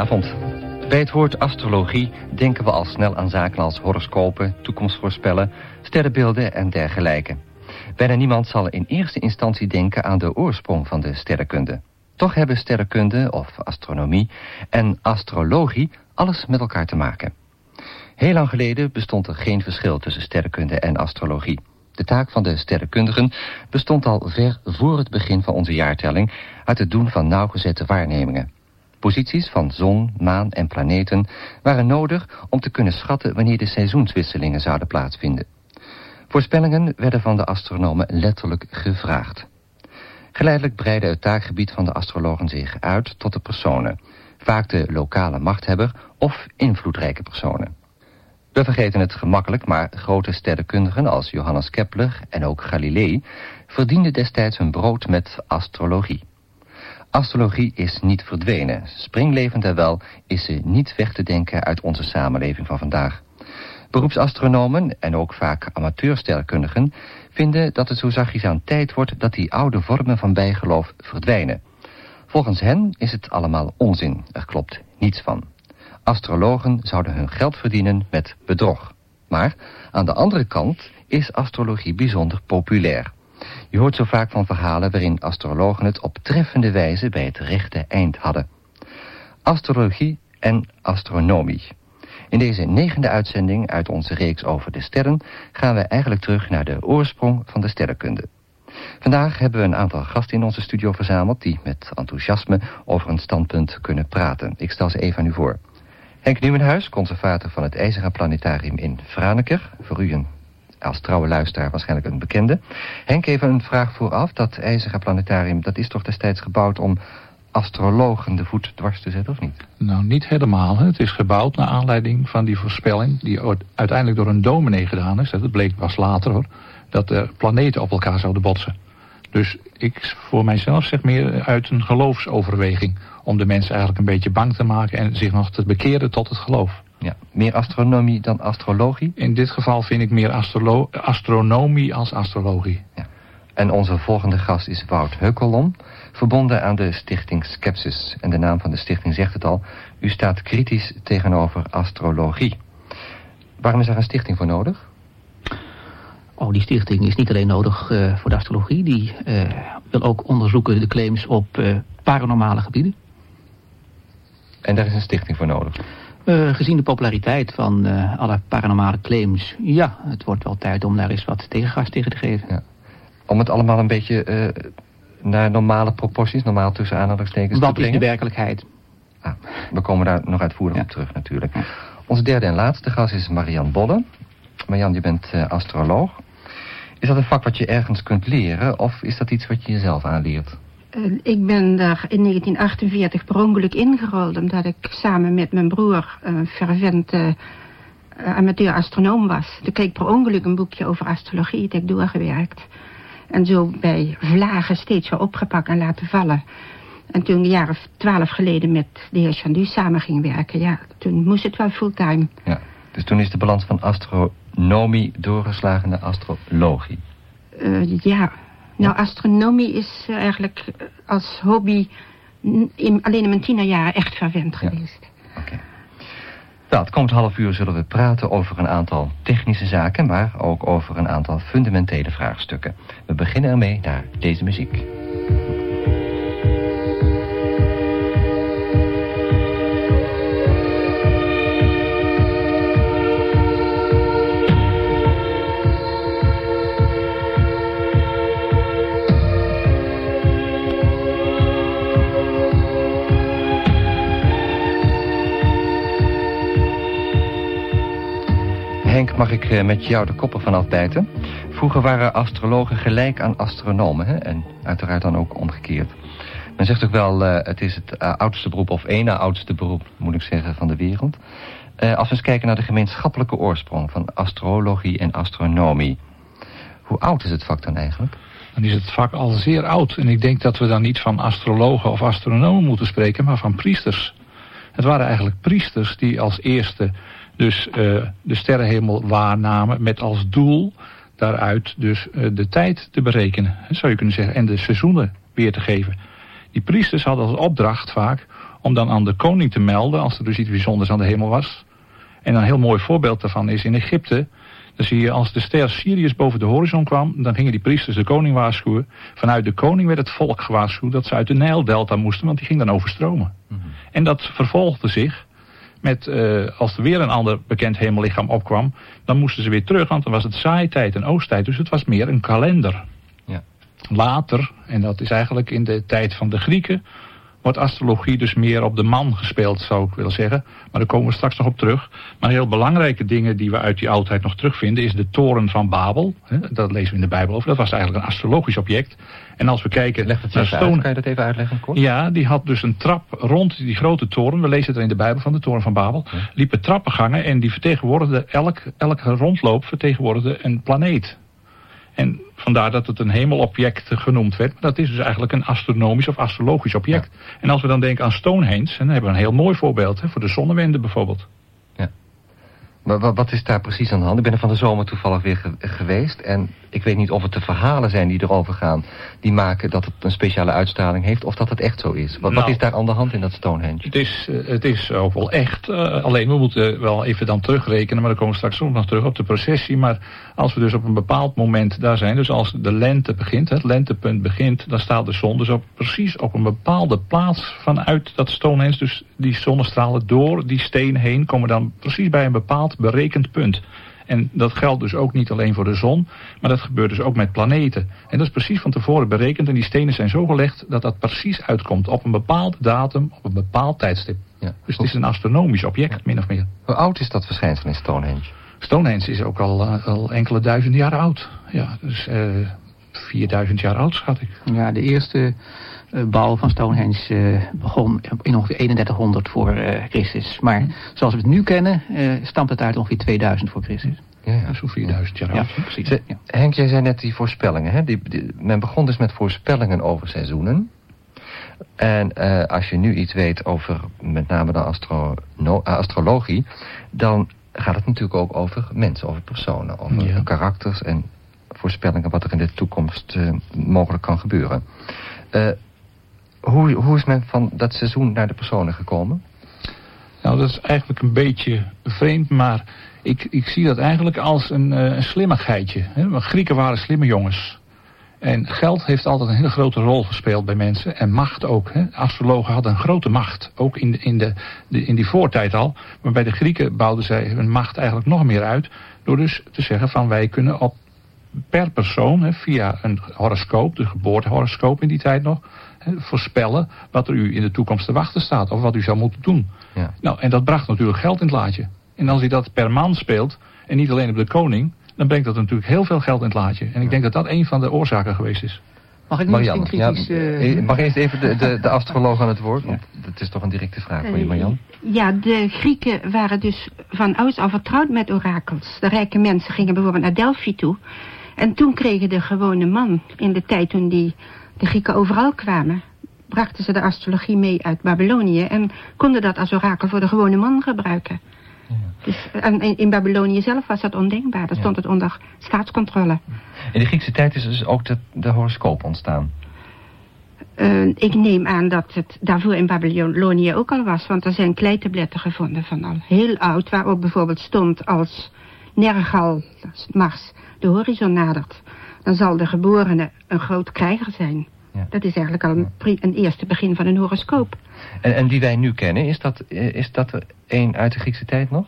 Goedenavond. Bij het woord astrologie denken we al snel aan zaken als horoscopen, toekomstvoorspellen, sterrenbeelden en dergelijke. Bijna niemand zal in eerste instantie denken aan de oorsprong van de sterrenkunde. Toch hebben sterrenkunde, of astronomie, en astrologie alles met elkaar te maken. Heel lang geleden bestond er geen verschil tussen sterrenkunde en astrologie. De taak van de sterrenkundigen bestond al ver voor het begin van onze jaartelling uit het doen van nauwgezette waarnemingen. Posities van zon, maan en planeten waren nodig om te kunnen schatten wanneer de seizoenswisselingen zouden plaatsvinden. Voorspellingen werden van de astronomen letterlijk gevraagd. Geleidelijk breidde het taakgebied van de astrologen zich uit tot de personen, vaak de lokale machthebber of invloedrijke personen. We vergeten het gemakkelijk, maar grote sterrenkundigen als Johannes Kepler en ook Galilei verdienden destijds hun brood met astrologie. Astrologie is niet verdwenen. Springlevend en wel is ze niet weg te denken uit onze samenleving van vandaag. Beroepsastronomen en ook vaak amateursterkundigen vinden dat het zo zachtjes aan tijd wordt dat die oude vormen van bijgeloof verdwijnen. Volgens hen is het allemaal onzin, er klopt niets van. Astrologen zouden hun geld verdienen met bedrog. Maar aan de andere kant is astrologie bijzonder populair. Je hoort zo vaak van verhalen waarin astrologen het op treffende wijze bij het rechte eind hadden. Astrologie en astronomie. In deze negende uitzending uit onze reeks over de sterren gaan we eigenlijk terug naar de oorsprong van de sterrenkunde. Vandaag hebben we een aantal gasten in onze studio verzameld die met enthousiasme over een standpunt kunnen praten. Ik stel ze even aan u voor. Henk Nieuwenhuis, conservator van het IJzeren Planetarium in Franeker. Voor u een als trouwe luisteraar waarschijnlijk een bekende. Henk, even een vraag vooraf. Dat IJzeren Planetarium, dat is toch destijds gebouwd om astrologen de voet dwars te zetten, of niet? Nou, niet helemaal. Hè. Het is gebouwd naar aanleiding van die voorspelling... die uiteindelijk door een dominee gedaan is. Dat bleek pas later, hoor. Dat de planeten op elkaar zouden botsen. Dus ik voor mijzelf zeg meer uit een geloofsoverweging... om de mensen eigenlijk een beetje bang te maken... en zich nog te bekeren tot het geloof. Ja, meer astronomie dan astrologie? In dit geval vind ik meer astronomie als astrologie. Ja. En onze volgende gast is Wout Heukelom, verbonden aan de stichting Skepsis. En de naam van de stichting zegt het al, u staat kritisch tegenover astrologie. Waarom is er een stichting voor nodig? Oh, die stichting is niet alleen nodig uh, voor de astrologie. Die uh, wil ook onderzoeken de claims op uh, paranormale gebieden. En daar is een stichting voor nodig? Uh, gezien de populariteit van uh, alle paranormale claims... ja, het wordt wel tijd om daar eens wat tegengas tegen te geven. Ja. Om het allemaal een beetje uh, naar normale proporties, normaal tussen aanhalingstekens te brengen? Wat is de werkelijkheid? Ah, we komen daar nog uitvoerig ja. op terug natuurlijk. Onze derde en laatste gast is Marian Bolle. Marian, je bent astroloog. Is dat een vak wat je ergens kunt leren of is dat iets wat je jezelf aanleert? Uh, ik ben daar in 1948 per ongeluk ingerold... omdat ik samen met mijn broer een fervente uh, amateur-astronoom was. Toen kreeg ik per ongeluk een boekje over astrologie. Dat heb ik doorgewerkt. En zo bij vlagen steeds weer opgepakt en laten vallen. En toen een jaar of twaalf geleden met de heer Chandu samen ging werken... ja, toen moest het wel fulltime. Ja, dus toen is de balans van astronomie doorgeslagen naar astrologie? Uh, ja, nou, astronomie is eh, eigenlijk eh, als hobby in, alleen in mijn tienerjaren echt verwend geweest. Oké. Okay. Nou, het komend half uur zullen we praten over een aantal technische zaken... maar ook over een aantal fundamentele vraagstukken. We beginnen ermee naar deze muziek. Henk, mag ik eh, met jou de koppen van afbijten? Vroeger waren astrologen gelijk aan astronomen, hè? en uiteraard dan ook omgekeerd. Men zegt ook wel, uh, het is het uh, oudste beroep, of één na oudste beroep, moet ik zeggen, van de wereld. Als we eens kijken naar de gemeenschappelijke oorsprong van astrologie en astronomie. Hoe oud is het vak dan eigenlijk? Dan is het vak al zeer oud. En ik denk dat we dan niet van astrologen of astronomen moeten spreken, maar van priesters. Het waren eigenlijk priesters die als eerste dus uh, de sterrenhemel waarnamen met als doel daaruit dus uh, de tijd te berekenen, zou je kunnen zeggen, en de seizoenen weer te geven. Die priesters hadden als opdracht vaak om dan aan de koning te melden als er dus iets bijzonders aan de hemel was. En een heel mooi voorbeeld daarvan is in Egypte. Dan zie je als de ster Sirius boven de horizon kwam, dan gingen die priesters de koning waarschuwen. Vanuit de koning werd het volk gewaarschuwd dat ze uit de Nijldelta moesten, want die ging dan overstromen. Mm -hmm. En dat vervolgde zich met, uh, als er weer een ander bekend hemellichaam opkwam, dan moesten ze weer terug, want dan was het zaaitijd en oosttijd. Dus het was meer een kalender. Ja. Later, en dat is eigenlijk in de tijd van de Grieken, wordt astrologie dus meer op de man gespeeld, zou ik willen zeggen. Maar daar komen we straks nog op terug. Maar heel belangrijke dingen die we uit die oudheid nog terugvinden... is de toren van Babel. Dat lezen we in de Bijbel over. Dat was eigenlijk een astrologisch object. En als we kijken Leg het naar Stone... Uit. Kan je dat even uitleggen, kort? Ja, die had dus een trap rond die grote toren. We lezen het er in de Bijbel van de toren van Babel. Ja. Liepen trappengangen en die vertegenwoordigde... Elk, elke rondloop vertegenwoordigde een planeet. En vandaar dat het een hemelobject genoemd werd. Maar dat is dus eigenlijk een astronomisch of astrologisch object. Ja. En als we dan denken aan Stonehenge, dan hebben we een heel mooi voorbeeld. Hè, voor de zonnewende bijvoorbeeld. Maar wat is daar precies aan de hand? Ik ben er van de zomer toevallig weer ge geweest. En ik weet niet of het de verhalen zijn die erover gaan... die maken dat het een speciale uitstraling heeft... of dat het echt zo is. Wat, nou, wat is daar aan de hand in dat Stonehenge? Het is, uh, het is ook wel echt. Uh, alleen we moeten wel even dan terugrekenen... maar dan komen we straks ook nog terug op de processie. Maar als we dus op een bepaald moment daar zijn... dus als de lente begint, het lentepunt begint... dan staat de zon dus op, precies op een bepaalde plaats vanuit dat Stonehenge. Dus die zonnestralen door die steen heen... komen dan precies bij een bepaald berekend punt. En dat geldt dus ook niet alleen voor de zon, maar dat gebeurt dus ook met planeten. En dat is precies van tevoren berekend en die stenen zijn zo gelegd dat dat precies uitkomt op een bepaalde datum, op een bepaald tijdstip. Ja. Dus het is een astronomisch object, ja. min of meer. Hoe oud is dat verschijnsel in Stonehenge? Stonehenge is ook al, uh, al enkele duizend jaar oud. Ja, dus uh, eh, 4000 jaar oud schat ik. Ja, de eerste bouw van Stonehenge uh, begon in ongeveer 3100 voor uh, Christus. Maar zoals we het nu kennen, stamt het uit ongeveer 2000 voor Christus. Ja, ja. zo'n 4000 jaar oud. Ja, precies. ja. Henk, jij zei net die voorspellingen. Hè? Die, die, men begon dus met voorspellingen over seizoenen. En als je nu iets weet over met name de astro astrologie... dan gaat het natuurlijk ook over mensen, over personen, over karakters en voorspellingen wat er in de toekomst mogelijk kan gebeuren. Hoe, hoe is men van dat seizoen naar de personen gekomen? Nou, dat is eigenlijk een beetje vreemd, maar ik, ik zie dat eigenlijk als een, uh, een slimmigheidje. Hè? Grieken waren slimme jongens. En geld heeft altijd een hele grote rol gespeeld bij mensen. En macht ook. Hè? Astrologen hadden een grote macht. Ook in, de, in, de, de, in die voortijd al. Maar bij de Grieken bouwden zij hun macht eigenlijk nog meer uit. Door dus te zeggen van wij kunnen op per persoon, hè, via een horoscoop, de geboortehoroscoop in die tijd nog voorspellen wat er u in de toekomst te wachten staat. Of wat u zou moeten doen. Ja. Nou, en dat bracht natuurlijk geld in het laadje. En als hij dat per maand speelt, en niet alleen op de koning... dan brengt dat natuurlijk heel veel geld in het laadje. En ik denk dat dat een van de oorzaken geweest is. Mag ik Marianne, kritisch... Ja, uh... Mag eerst even de, de, de astroloog aan het woord? Want dat is toch een directe vraag voor je, Marjan. Ja, de Grieken waren dus van ouds al vertrouwd met orakels. De rijke mensen gingen bijvoorbeeld naar Delphi toe. En toen kregen de gewone man, in de tijd toen die de Grieken overal kwamen, brachten ze de astrologie mee uit Babylonië en konden dat als orakel voor de gewone man gebruiken. Ja. Dus, en in Babylonië zelf was dat ondenkbaar. Daar stond het onder staatscontrole. In de Griekse tijd is dus ook de, de horoscoop ontstaan. Uh, ik neem aan dat het daarvoor in Babylonië ook al was. Want er zijn kleitabletten gevonden van al heel oud. Waarop bijvoorbeeld stond als Nergal, Mars, de horizon nadert dan zal de geborene een groot krijger zijn. Ja. Dat is eigenlijk al een, een, eerste begin van een horoscoop. En, en die wij nu kennen, is dat, eh, is dat er een uit de Griekse tijd nog?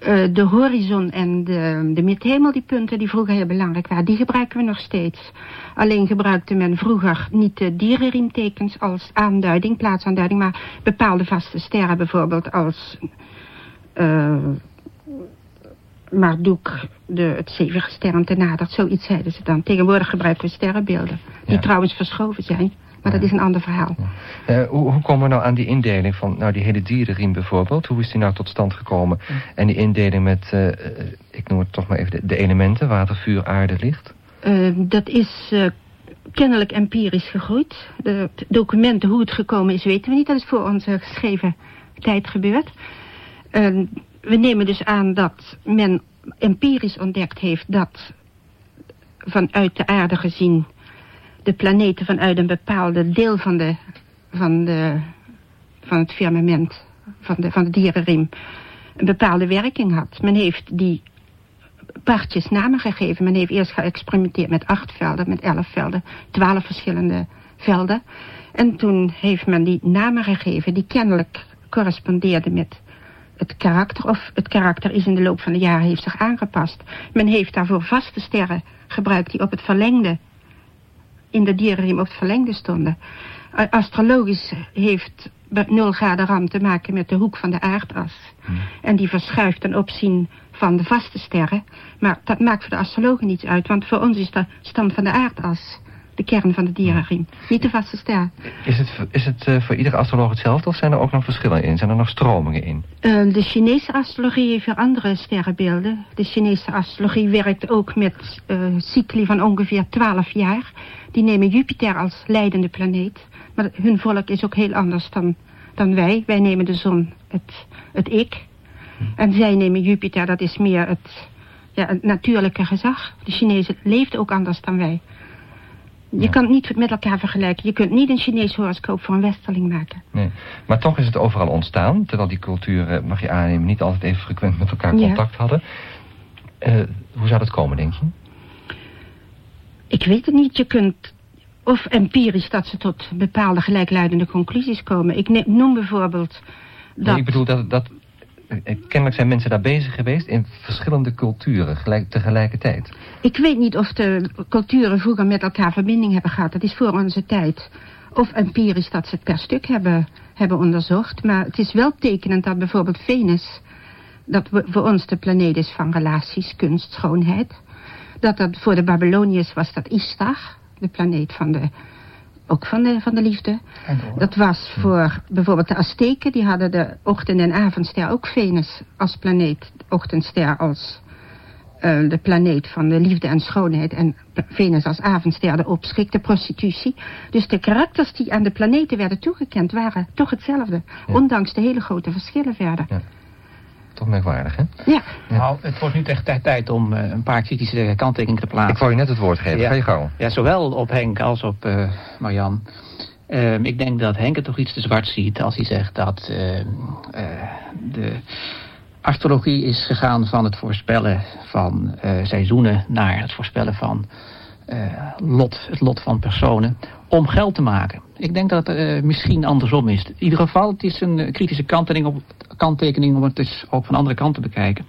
Uh, de horizon en de, de midhemel, die punten die vroeger heel belangrijk waren, die gebruiken we nog steeds. Alleen gebruikte men vroeger niet de dierenriemtekens als aanduiding, plaatsaanduiding, maar bepaalde vaste sterren bijvoorbeeld als... Uh, Marduk, de, het zevengesternte nadert. Zoiets zeiden ze dan. Tegenwoordig gebruiken we sterrenbeelden. Die trouwens verschoven zijn. Maar dat is een ander verhaal. Uh, hoe, hoe, komen we nou aan die indeling van nou, die hele dierenriem bijvoorbeeld? Hoe is die nou tot stand gekomen? En die indeling met, uh, ik noem het toch maar even, de, de elementen, water, vuur, aarde, licht? Uh, dat is kennelijk empirisch gegroeid. De documenten, hoe het gekomen is, weten we niet. Dat is voor ons geschreven tijd gebeurt. Uh, we nemen dus aan dat men empirisch ontdekt heeft dat vanuit de aarde gezien de planeten vanuit een bepaalde deel van, de, van, de, van het firmament, van de, van de dierenriem, een bepaalde werking had. Men heeft die partjes namen gegeven. Men heeft eerst geëxperimenteerd met acht velden, met elf velden, twaalf verschillende velden. En toen heeft men die namen gegeven die kennelijk correspondeerden met het karakter. Of het karakter is in de loop van de jaren heeft zich aangepast. Men heeft daarvoor vaste sterren gebruikt die op het verlengde, in de dierenriem op het verlengde stonden. Astrologisch heeft 0 graden ram te maken met de hoek van de aardas. Hmm. En die verschuift ten opzien van de vaste sterren. Maar dat maakt voor de astrologen niets uit, want voor ons is de stand van de aardas de kern van de dierenriem. Niet de vaste ster. Is het, is het uh, voor iedere astroloog hetzelfde of zijn er ook nog verschillen in? Zijn er nog stromingen in? Uh, de Chinese astrologie heeft weer andere sterrenbeelden. De Chinese astrologie werkt ook met uh, cycli van ongeveer 12 jaar. Die nemen Jupiter als leidende planeet. Maar hun volk is ook heel anders dan, dan wij. Wij nemen de zon, het, het ik. Hm. En zij nemen Jupiter, dat is meer het, ja, het natuurlijke gezag. De Chinezen leeft ook anders dan wij. Je kan het niet met elkaar vergelijken. Je kunt niet een Chinees horoscoop voor een westerling maken. Nee, maar toch is het overal ontstaan. Terwijl die culturen, mag je aannemen, niet altijd even frequent met elkaar contact hadden. Uh, hoe zou dat komen, denk je? Ik weet het niet. Je kunt of empirisch dat ze tot bepaalde gelijkluidende conclusies komen. Ik noem bijvoorbeeld dat... Nee, ik bedoel dat, dat eh, eh, kennelijk zijn mensen daar bezig geweest in verschillende culturen gelijk, tegelijkertijd. Ik weet niet of de culturen vroeger met elkaar verbinding hebben gehad. Dat is voor onze tijd. Of empirisch dat ze het per stuk hebben, hebben onderzocht. Maar het is wel tekenend dat bijvoorbeeld Venus... dat voor ons de planeet is van relaties, kunst, schoonheid. Dat dat voor de Babyloniërs was dat Istar, de planeet van de ook van de, van de liefde. Dat was voor bijvoorbeeld de Azteken, die hadden de ochtend- en avondster ook Venus als planeet. De ochtendster als uh, de planeet van de liefde en schoonheid. En Venus als avondster de opschik, de prostitutie. Dus de karakters die aan de planeten werden toegekend waren toch hetzelfde. Ondanks de hele grote verschillen verder. Ja. Toch merkwaardig, hè? Ja. Nou, het wordt nu echt tijd om uh, een paar kritische kanttekeningen te plaatsen. Ik wou je net het woord geven, ja. ga je gauw. Ja, zowel op Henk als op uh, Marjan. Uh, ik denk dat Henk het toch iets te zwart ziet als hij zegt dat de astrologie is gegaan van het voorspellen van seizoenen naar het voorspellen van lot, het lot van personen om geld te maken. Ik denk dat het uh, misschien andersom is. In ieder geval, het is een kritische kanttekening, op, kanttekening om het dus ook van andere kanten te bekijken.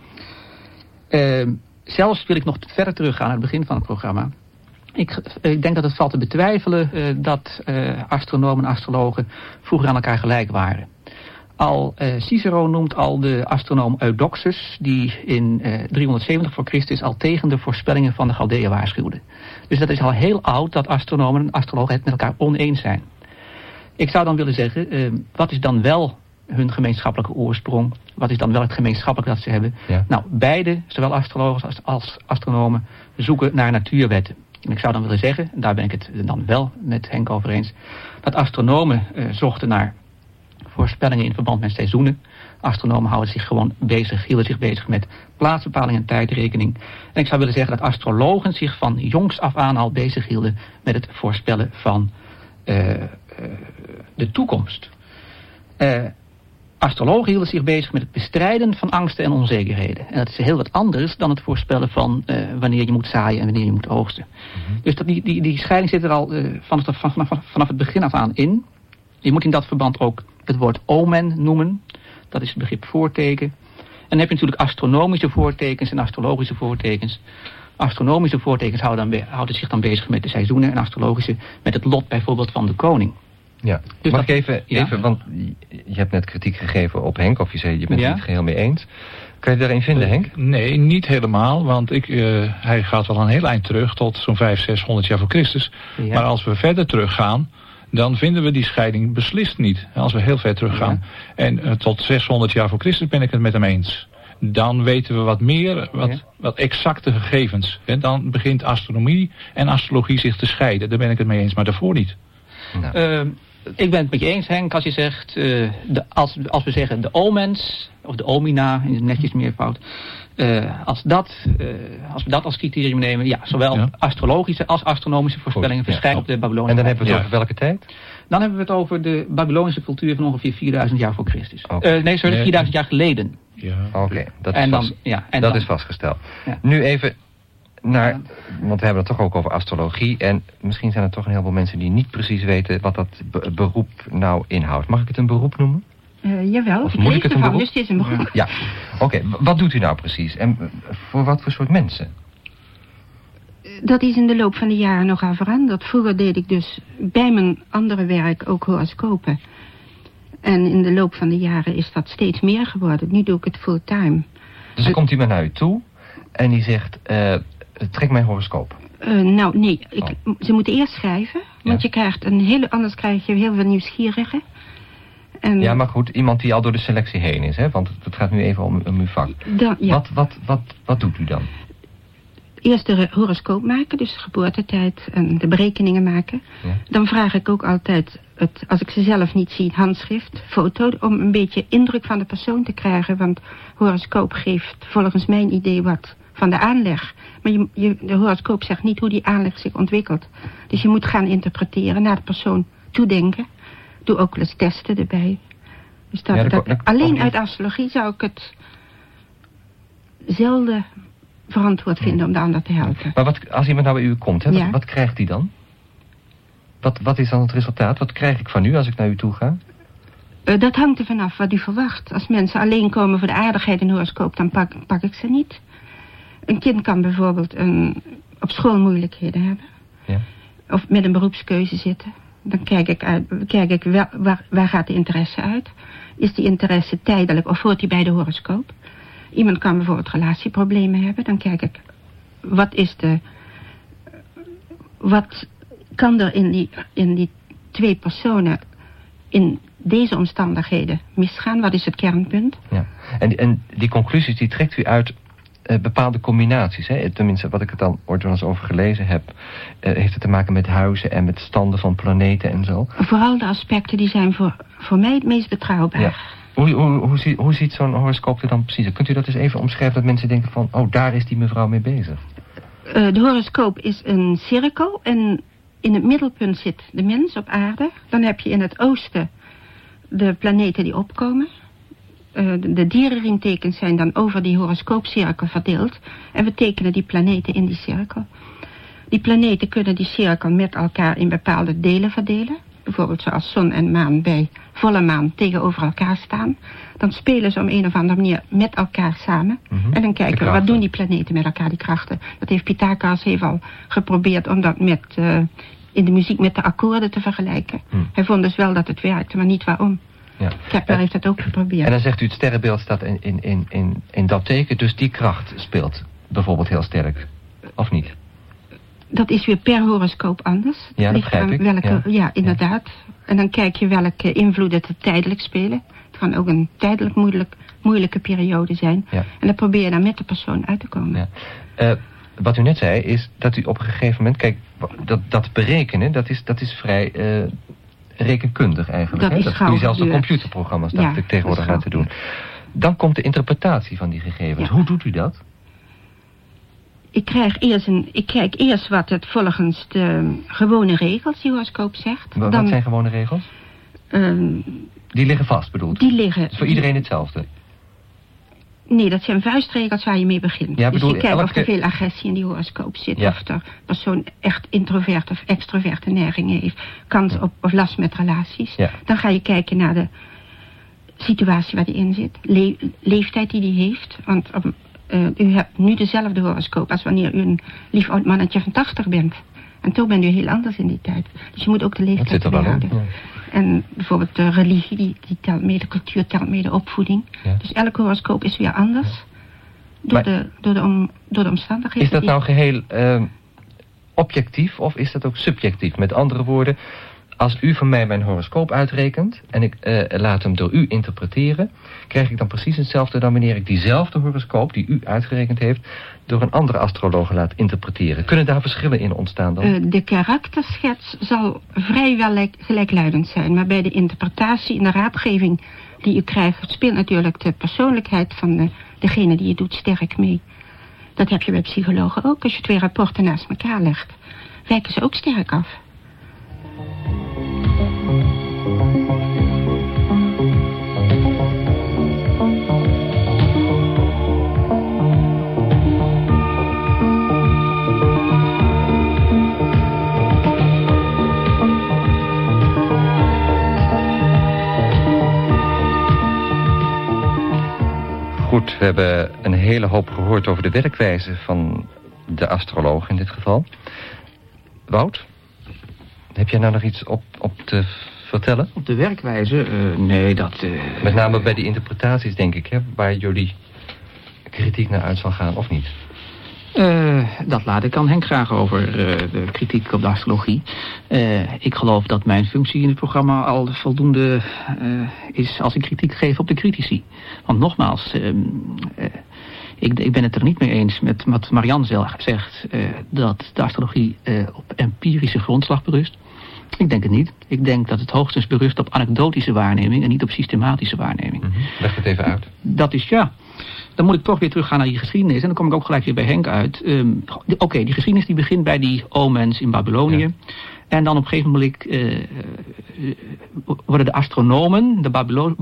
Uh, zelfs wil ik nog verder teruggaan naar het begin van het programma. Ik, ik denk dat het valt te betwijfelen uh, dat astronomen en astrologen vroeger aan elkaar gelijk waren. Al Cicero noemt al de astronoom Eudoxus, die in 370 voor Christus al tegen de voorspellingen van de Galdeën waarschuwde. Dus dat is al heel oud dat astronomen en astrologen het met elkaar oneens zijn. Ik zou dan willen zeggen, uh, wat is dan wel hun gemeenschappelijke oorsprong? Wat is dan wel het gemeenschappelijke dat ze hebben? Nou, beide, zowel astrologen als, als astronomen, zoeken naar natuurwetten. En ik zou dan willen zeggen, en daar ben ik het dan wel met Henk over eens, dat astronomen uh, zochten naar voorspellingen in verband met seizoenen. Astronomen houden zich gewoon bezig, hielden zich bezig met plaatsbepaling en tijdrekening. En ik zou willen zeggen dat astrologen zich van jongs af aan al bezig hielden met het voorspellen van uh, uh, de toekomst. Uh, astrologen hielden zich bezig met het bestrijden van angsten en onzekerheden. En dat is heel wat anders dan het voorspellen van wanneer je moet zaaien en wanneer je moet oogsten. Mhm. Dus dat die, die, die scheiding zit er al vanaf, vanaf, vanaf het begin af aan in. Je moet in dat verband ook het woord omen noemen. Dat is het begrip voorteken. En dan heb je natuurlijk astronomische voortekens en astrologische voortekens. Astronomische voortekens houden, dan, houden zich dan bezig met de seizoenen en astrologische met het lot bijvoorbeeld van de koning. Ja, dus mag ik even, even, want je hebt net kritiek gegeven op Henk, of je zei je bent het niet geheel mee eens. Kan je daarin vinden, Henk? Nee, niet helemaal, want ik, uh, hij gaat wel een heel eind terug tot zo'n 500, 600 jaar voor Christus. Maar als we verder teruggaan, dan vinden we die scheiding beslist niet. Als we heel ver teruggaan. En uh, tot 600 jaar voor Christus ben ik het met hem eens. Dan weten we wat meer, wat, wat exacte gegevens. En dan begint astronomie en astrologie zich te scheiden. Daar ben ik het mee eens, maar daarvoor niet. Nou. Uh, Ik ben het met je eens, Henk, als je zegt, eh, de, als, als we zeggen de omens, of de omina, netjes meervoud, eh, als, dat, eh, als we dat als criterium nemen, ja, zowel Ja. astrologische als astronomische voorspellingen verschijnen op de Babylonische En dan hebben we het Ja. over welke tijd? Dan hebben we het over de Babylonische cultuur van ongeveer 4000 jaar voor Christus. Eh, nee, sorry, Nee. 4000 jaar geleden. Ja. Oké, dat, is, en dan, vast- ja, en dat dan, is vastgesteld. Ja. Nu even naar, want we hebben het toch ook over astrologie. En misschien zijn er toch een heleboel mensen die niet precies weten wat dat be- beroep nou inhoudt. Mag ik het een beroep noemen? Eh, jawel, Of ik moet ik het een beroep? dus het is een beroep. Ja, oké. Wat doet u nou precies? En voor wat voor soort mensen? Dat is in de loop van de jaren nogal veranderd. Vroeger deed ik dus bij mijn andere werk ook horoscopen. En in de loop van de jaren is dat steeds meer geworden. Nu doe ik het fulltime. Dus dan komt iemand naar u toe en die zegt, eh, trek mijn horoscoop. Eh, nou, nee. Ik, Ze moeten eerst schrijven. Want Ja. je krijgt een hele... Anders krijg je heel veel nieuwsgierigen. En Ja, maar goed, iemand die al door de selectie heen is, hè? Want het gaat nu even om, om uw vak. dan, ja, Wat, wat, wat, wat doet u dan? eerst de horoscoop maken, dus geboortetijd en de berekeningen maken. Ja. Dan vraag ik ook altijd, het, als ik ze zelf niet zie, handschrift, foto... om een beetje indruk van de persoon te krijgen. Want horoscoop geeft volgens mijn idee wat van de aanleg. Maar je, je, de horoscoop zegt niet hoe die aanleg zich ontwikkelt. Dus je moet gaan interpreteren, naar de persoon toedenken. Doe ook wel eens testen erbij. Dus dat, Ja, alleen uit astrologie zou ik het zelden verantwoord vinden om de ander te helpen. Maar wat, als iemand nou bij u komt, hè, wat, Ja. wat krijgt hij dan? Wat, wat is dan het resultaat? Wat krijg ik van u als ik naar u toe ga? Eh, dat hangt er vanaf wat u verwacht. Als mensen alleen komen voor de aardigheid in horoscoop, dan pak, pak ik ze niet. Een kind kan bijvoorbeeld een, op school moeilijkheden hebben. Ja. Of met een beroepskeuze zitten. Dan kijk ik, uit, kijk ik wel, waar, gaat de interesse uit? Is die interesse tijdelijk of hoort die bij de horoscoop? Iemand kan bijvoorbeeld relatieproblemen hebben. Dan kijk ik, wat is de... Wat kan er in die, in die twee personen in deze omstandigheden misgaan? Wat is het kernpunt? Ja. En, en die conclusies die trekt u uit eh, bepaalde combinaties. Hè? Tenminste, wat ik er dan ooit wel eens over gelezen heb... eh, heeft het te maken met huizen en met standen van planeten en zo. Vooral de aspecten die zijn voor, voor mij het meest betrouwbaar. Ja. Hoe, hoe, hoe, ziet, hoe ziet zo'n horoscoop er dan precies uit? Kunt u dat eens even omschrijven dat mensen denken van... oh, daar is die mevrouw mee bezig? Eh, de horoscoop is een cirkel en in het middelpunt zit de mens op aarde. Dan heb je in het oosten de planeten die opkomen. Eh, de, dierenriemtekens zijn dan over die horoscoopcirkel verdeeld. En we tekenen die planeten in die cirkel. Die planeten kunnen die cirkel met elkaar in bepaalde delen verdelen. Bijvoorbeeld zoals zon en maan bij volle maan tegenover elkaar staan. Dan spelen ze om een of andere manier met elkaar samen. Mhm. En dan kijken we, wat doen die planeten met elkaar, die krachten. Dat heeft Pythagoras heeft al geprobeerd om dat met, eh, in de muziek met de akkoorden te vergelijken. Hm. Hij vond dus wel dat het werkte, maar niet waarom. Ja. Kepler heeft dat ook geprobeerd. En dan zegt u het sterrenbeeld staat in, in, in, in, in dat teken, dus die kracht speelt bijvoorbeeld heel sterk. Of niet? Dat is weer per horoscoop anders. Het Ja, dat begrijp ik. Welke, Ja. ja. inderdaad. En dan kijk je welke invloeden er tijdelijk spelen. Het kan ook een tijdelijk moeilijk, moeilijke periode zijn. Ja. En dan probeer je dan met de persoon uit te komen. Ja. Eh, wat u net zei, is dat u op een gegeven moment... Kijk, dat, dat berekenen, dat is, dat is vrij eh, rekenkundig eigenlijk. Dat hè? dat kun je zelfs op gebeurd. computerprogramma's Ja, dacht ik tegenwoordig laten gauw doen. Dan komt de interpretatie van die gegevens. Ja. Hoe doet u dat? Ik, krijg eerst een, ik kijk eerst wat het volgens de gewone regels die horoscoop zegt. Wa- Dan, Wat zijn gewone regels? ehm, Die liggen vast, bedoelt u? die liggen... Voor iedereen hetzelfde. Nee, dat zijn vuistregels waar je mee begint. Ja, dus je kijkt of elke- er veel agressie in die horoscoop zit. Ja. Of de persoon echt introvert of extroverte neigingen heeft. Kans op of last met relaties. Dan ga je kijken naar de situatie waar die in zit. Le- leeftijd die die heeft. Want um, eh, u hebt nu dezelfde horoscoop als wanneer u een lief oud mannetje van 80 bent. En toen bent u heel anders in die tijd. Dus je moet ook de Dat leeftijd zit En bijvoorbeeld de religie, die, die telt mee, de cultuur telt mee, de opvoeding. Ja. Dus elk horoscoop is weer anders. Door, Maar- de, door, de, om, door de omstandigheden. Is dat nou geheel ehm, objectief of is dat ook subjectief? Met andere woorden, als u voor mij mijn horoscoop uitrekent en ik uh, laat hem door u interpreteren, krijg ik dan precies hetzelfde dan wanneer ik diezelfde horoscoop die u uitgerekend heeft door een andere astroloog laat interpreteren. Kunnen daar verschillen in ontstaan dan? Uh, de karakterschets zal vrijwel gelijkluidend zijn, maar bij de interpretatie en de raadgeving die u krijgt, speelt natuurlijk de persoonlijkheid van de, degene die je doet sterk mee. Dat heb je bij psychologen ook. Als je twee rapporten naast elkaar legt, wijken ze ook sterk af. Goed, we hebben een hele hoop gehoord over de werkwijze van de astroloog in dit geval. Wout, heb jij nou nog iets op, op te vertellen? Op de werkwijze? Uh, nee, dat... Uh... Met name bij die interpretaties, denk ik, hè, waar jullie kritiek naar uit zal gaan, of niet? Uh, dat laat ik aan Henk graag over, uh, de kritiek op de astrologie. Uh, ik geloof dat mijn functie in het programma al voldoende is als ik kritiek geef op de critici. Want nogmaals, ehm, ik, ik, ben het er niet mee eens met wat Marianne zegt, dat de astrologie op empirische grondslag berust. Ik denk het niet. Ik denk dat het hoogstens berust op anekdotische waarneming en niet op systematische waarneming. Mm -hmm. Leg het even uit. Dat is ja dan moet ik toch weer teruggaan naar die geschiedenis. En dan kom ik ook gelijk weer bij Henk uit. Um, Oké, die geschiedenis die begint bij die omens in Babylonië. En dan op een gegeven moment uh, worden de astronomen, de Babylo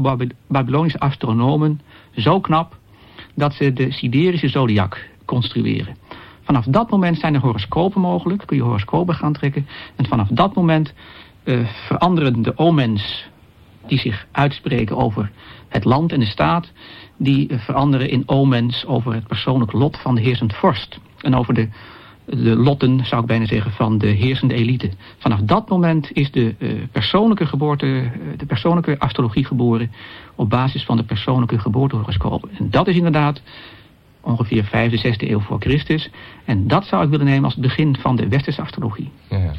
Babylonische astronomen, zo knap dat ze de siderische zodiac construeren. Vanaf dat moment zijn er horoscopen mogelijk, kun je horoscopen gaan trekken. En vanaf dat moment uh, veranderen de omens die zich uitspreken over het land en de staat die veranderen in omens over het persoonlijk lot van de heersend vorst. En over de, de lotten, zou ik bijna zeggen, van de heersende elite. Vanaf dat moment is de uh, persoonlijke geboorte, uh, de persoonlijke astrologie geboren op basis van de persoonlijke geboortehoroscopen. En dat is inderdaad ongeveer 5e, 6e eeuw voor Christus. En dat zou ik willen nemen als het begin van de westerse astrologie. Ja.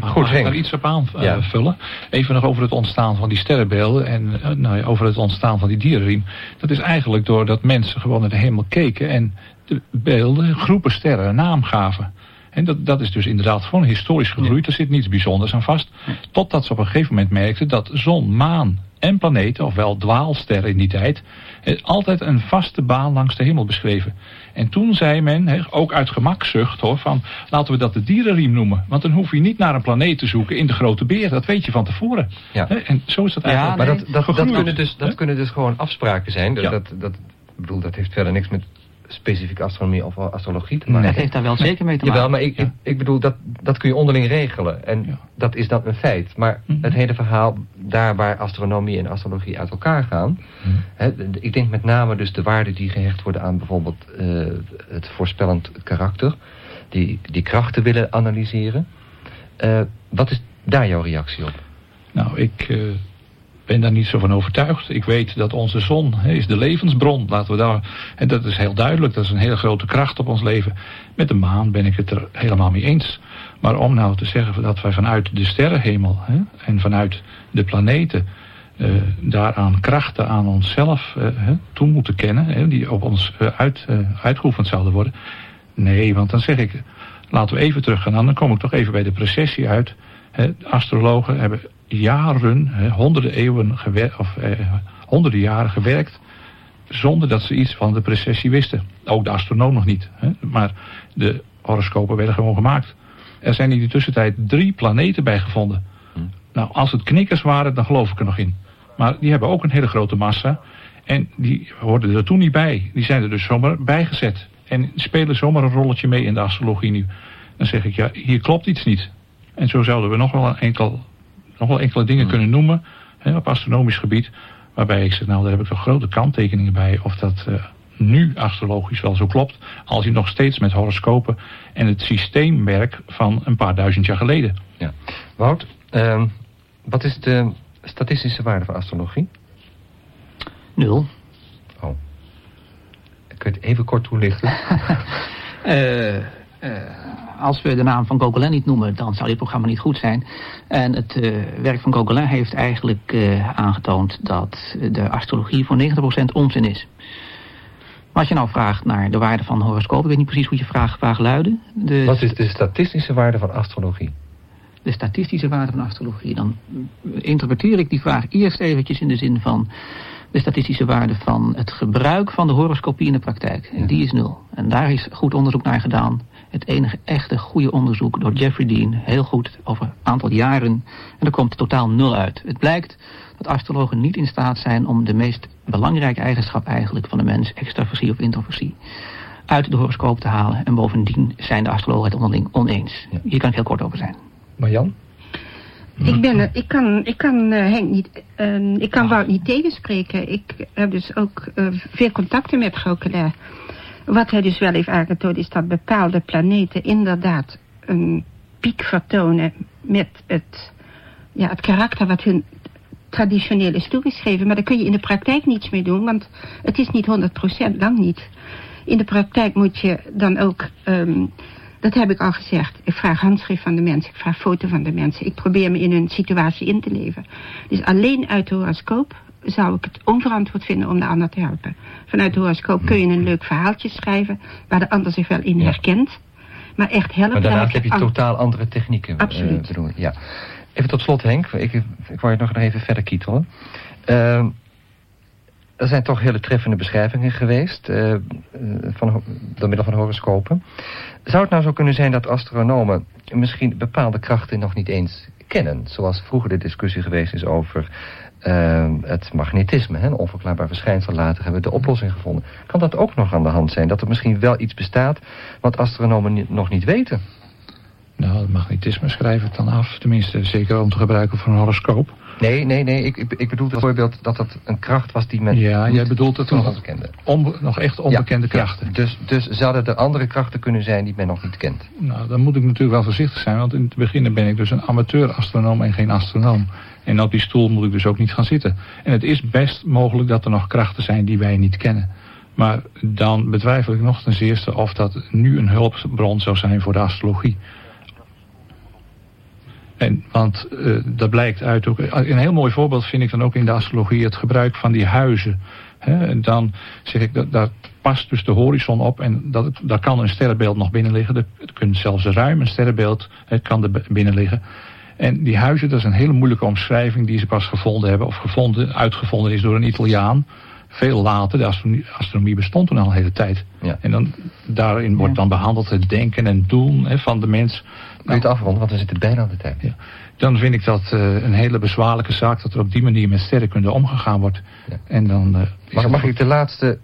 Goed, ik daar iets op aanvullen? Even nog over het ontstaan van die sterrenbeelden en uh, nou ja, over het ontstaan van die dierenriem. Dat is eigenlijk doordat mensen gewoon naar de hemel keken en de beelden, groepen sterren, een naam gaven. En dat, dat is dus inderdaad gewoon historisch gegroeid. Er zit niets bijzonders aan vast. Totdat ze op een gegeven moment merkten dat zon, maan en planeten, ofwel dwaalsterren in die tijd, eh, altijd een vaste baan langs de hemel beschreven. En toen zei men, ook uit gemakzucht hoor, van laten we dat de dierenriem noemen. Want dan hoef je niet naar een planeet te zoeken in de grote beer. Dat weet je van tevoren. Ja. En zo is dat eigenlijk. Ja, maar dat, dat, dat, kunnen dus, dat kunnen dus gewoon afspraken zijn. Ja. Dat, dat, ik bedoel, dat heeft verder niks met specifiek astronomie of astrologie te maken. Dat heeft daar wel zeker mee te maken. Jawel, maar ik, ik, ik, bedoel, dat, dat kun je onderling regelen. En ja. dat is dan een feit. Maar mm -hmm. het hele verhaal, daar waar astronomie en astrologie uit elkaar gaan... Mm -hmm. hè, ik denk met name dus de waarden die gehecht worden aan bijvoorbeeld uh, het voorspellend karakter... Die, die krachten willen analyseren. Uh, wat is daar jouw reactie op? Nou, ik... Uh ben daar niet zo van overtuigd. Ik weet dat onze zon is de levensbron. Laten we daar, en dat is heel duidelijk. Dat is een hele grote kracht op ons leven. Met de maan ben ik het er helemaal mee eens. Maar om nou te zeggen dat wij vanuit de sterrenhemel he, en vanuit de planeten uh, daaraan krachten aan onszelf uh, toe moeten kennen, die op ons uh, uit, uitgeoefend zouden worden. Nee, want dan zeg ik, laten we even teruggaan. Dan kom ik toch even bij de processie uit. De astrologen hebben jaren, honderden eeuwen gewerkt, of eh, honderden jaren gewerkt, zonder dat ze iets van de precessie wisten. Ook de astronoom nog niet. Maar de horoscopen werden gewoon gemaakt. Er zijn in die tussentijd drie planeten bijgevonden. Hm. Nou, als het knikkers waren, dan geloof ik er nog in. Maar die hebben ook een hele grote massa. En die hoorden er toen niet bij. Die zijn er dus zomaar bijgezet. En spelen zomaar een rolletje mee in de astrologie nu. Dan zeg ik, ja, hier klopt iets niet. En zo zouden we nog wel een enkel nog wel enkele dingen hmm. kunnen noemen hè, op astronomisch gebied. Waarbij ik zeg, nou daar heb ik toch grote kanttekeningen bij of dat uh, nu astrologisch wel zo klopt. Als je nog steeds met horoscopen en het systeemwerk van een paar duizend jaar geleden. Ja. Wout, uh, wat is de statistische waarde van astrologie? Nul. Oh. Kun je het even kort toelichten? uh, als we de naam van Gauguin niet noemen, dan zou dit programma niet goed zijn. En het uh, werk van Gauguin heeft eigenlijk uh, aangetoond dat de astrologie voor 90% onzin is. Maar als je nou vraagt naar de waarde van horoscoop, ik weet niet precies hoe je vraag, vraag luidde. De, Wat is de statistische waarde van astrologie? De statistische waarde van astrologie. Dan interpreteer ik die vraag eerst eventjes in de zin van de statistische waarde van het gebruik van de horoscopie in de praktijk. En die is nul. En daar is goed onderzoek naar gedaan. Het enige echte goede onderzoek door Jeffrey Dean. Heel goed, over een aantal jaren. En er komt totaal nul uit. Het blijkt dat astrologen niet in staat zijn om de meest belangrijke eigenschap eigenlijk van de mens, extraversie of introversie, uit de horoscoop te halen. En bovendien zijn de astrologen het onderling oneens. Hier kan ik heel kort over zijn. Marjan? Ik, ben, ik kan, ik kan uh, Henk niet, uh, ik kan Wout niet tegenspreken. Ik heb dus ook uh, veel contacten met Gauquelin. Wat hij dus wel heeft aangetoond is dat bepaalde planeten inderdaad een piek vertonen met het, ja, het karakter wat hun traditioneel is toegeschreven. Maar daar kun je in de praktijk niets mee doen, want het is niet 100%, lang niet. In de praktijk moet je dan ook, um, dat heb ik al gezegd, ik vraag handschrift van de mensen, ik vraag foto van de mensen. Ik probeer me in hun situatie in te leven. Dus alleen uit de horoscoop zou ik het onverantwoord vinden om de ander te helpen. Vanuit de horoscoop kun je een leuk verhaaltje schrijven... waar de ander zich wel in herkent. Maar echt helpen... Maar daarnaast heb je totaal andere technieken. Eh, Absoluut. Uh, bedoel, ja. Even tot slot Henk, ik, ik wou je nog even verder kietelen. Uh, er zijn toch hele treffende beschrijvingen geweest... Uh, van, door middel van horoscopen. Zou het nou zo kunnen zijn dat astronomen... misschien bepaalde krachten nog niet eens kennen? Zoals vroeger de discussie geweest is over uh, het magnetisme, hè, een onverklaarbaar verschijnsel. Later hebben we de oplossing gevonden. Kan dat ook nog aan de hand zijn? Dat er misschien wel iets bestaat wat astronomen nog niet weten? Nou, het magnetisme schrijven het dan af. Tenminste, zeker om te gebruiken voor een horoscoop. Nee, nee, nee. Ik, ik, ik bedoel bijvoorbeeld dat dat een kracht was die men... Ja, jij bedoelt het nog onbekende. Onbe, nog echt onbekende krachten. Ja, dus, dus zouden er andere krachten kunnen zijn die men nog niet kent? Nou, dan moet ik natuurlijk wel voorzichtig zijn. Want in het begin ben ik dus een amateur-astronoom en geen astronoom. En op die stoel moet ik dus ook niet gaan zitten. En het is best mogelijk dat er nog krachten zijn die wij niet kennen. Maar dan betwijfel ik nog ten zeerste of dat nu een hulpbron zou zijn voor de astrologie. En, want uh, dat blijkt uit ook... Een heel mooi voorbeeld vind ik dan ook in de astrologie... het gebruik van die huizen. En dan zeg ik, dat, daar past dus de horizon op... en dat, daar kan een sterrenbeeld nog binnen liggen. Het kunt zelfs ruim een sterrenbeeld kan er binnen liggen. En die huizen, dat is een hele moeilijke omschrijving... die ze pas gevonden hebben, of gevonden, uitgevonden is door een Italiaan veel later, de astronomie, astronomie bestond toen al een hele tijd. Ja. En dan, daarin wordt dan behandeld het denken en doen hè, van de mens. Kun je het afronden, want we zitten bijna aan de tijd. Ja. Dan vind ik dat uh, een hele bezwaarlijke zaak... dat er op die manier met sterrenkunde omgegaan wordt. Ja. En dan, uh, mag, mag ik de laatste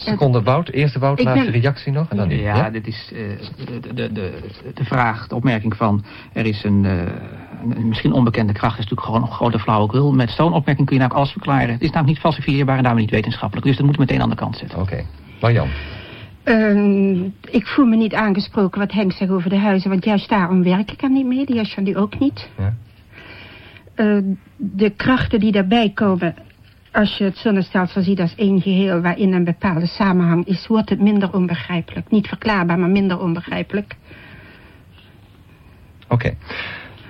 seconde Wout? Eerste Wout, laatste reactie nog? En dan ja, ja, dit is uh, de, de, de, de vraag, de opmerking van... er is een, een misschien onbekende kracht... is natuurlijk gewoon een grote flauwekul. Met zo'n opmerking kun je namelijk alles verklaren. Het is namelijk niet falsifieerbaar en daarmee niet wetenschappelijk. Dus dat moet meteen aan de kant zetten. Oké. Okay. Marjan? Uh, ik voel me niet aangesproken wat Henk zegt over de huizen, want juist daarom werk ik er niet mee, die van die ook niet. Ja. Uh, de krachten die daarbij komen, als je het zonnestelsel ziet als één geheel waarin een bepaalde samenhang is, wordt het minder onbegrijpelijk. Niet verklaarbaar, maar minder onbegrijpelijk. Oké. Okay.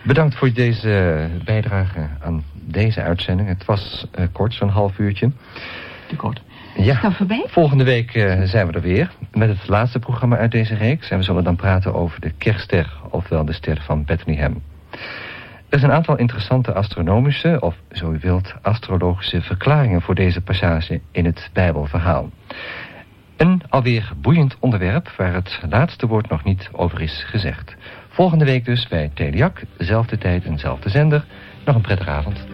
Bedankt voor deze bijdrage aan deze uitzending. Het was uh, kort, zo'n half uurtje. Te kort. Ja, volgende week uh, zijn we er weer met het laatste programma uit deze reeks. En we zullen dan praten over de kerstster, ofwel de ster van Bethlehem. Er zijn een aantal interessante astronomische, of zo u wilt, astrologische verklaringen voor deze passage in het Bijbelverhaal. Een alweer boeiend onderwerp waar het laatste woord nog niet over is gezegd. Volgende week dus bij Teliak, zelfde tijd en zelfde zender. Nog een prettige avond.